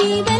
olvidé.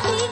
I'll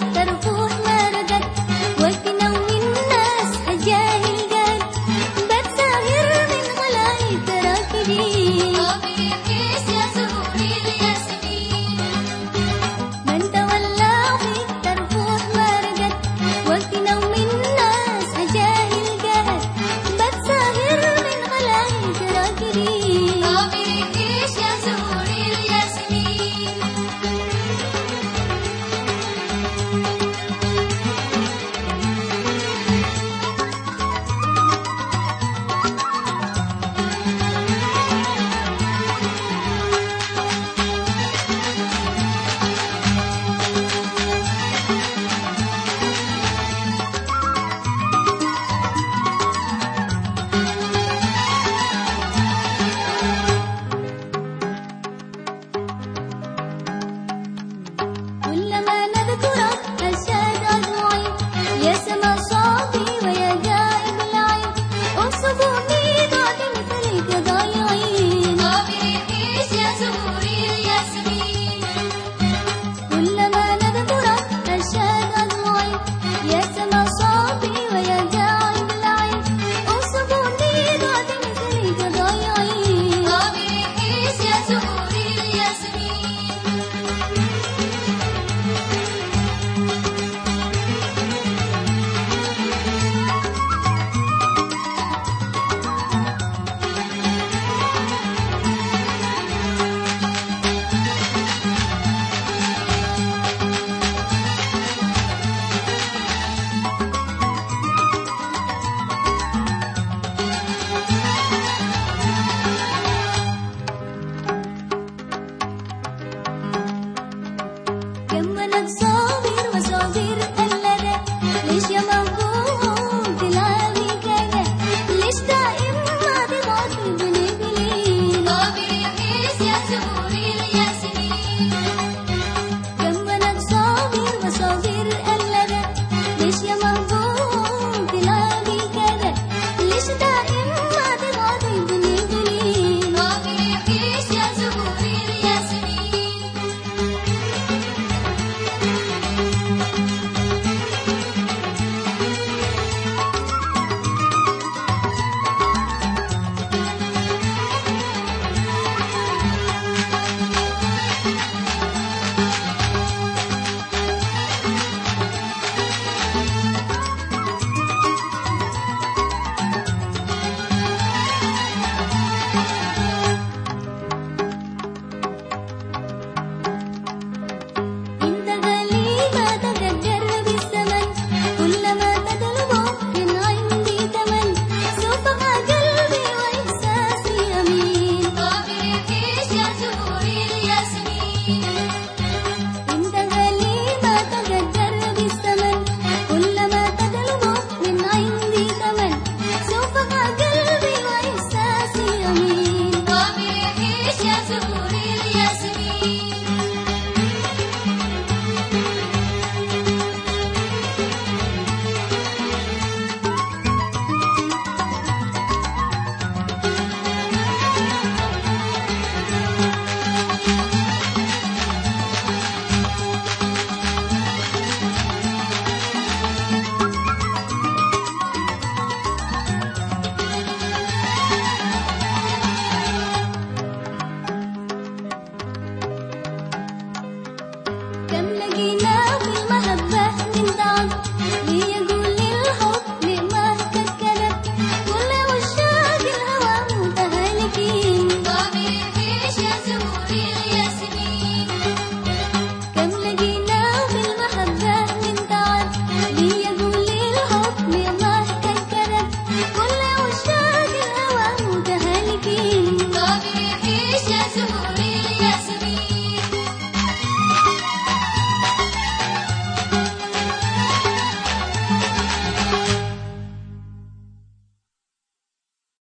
to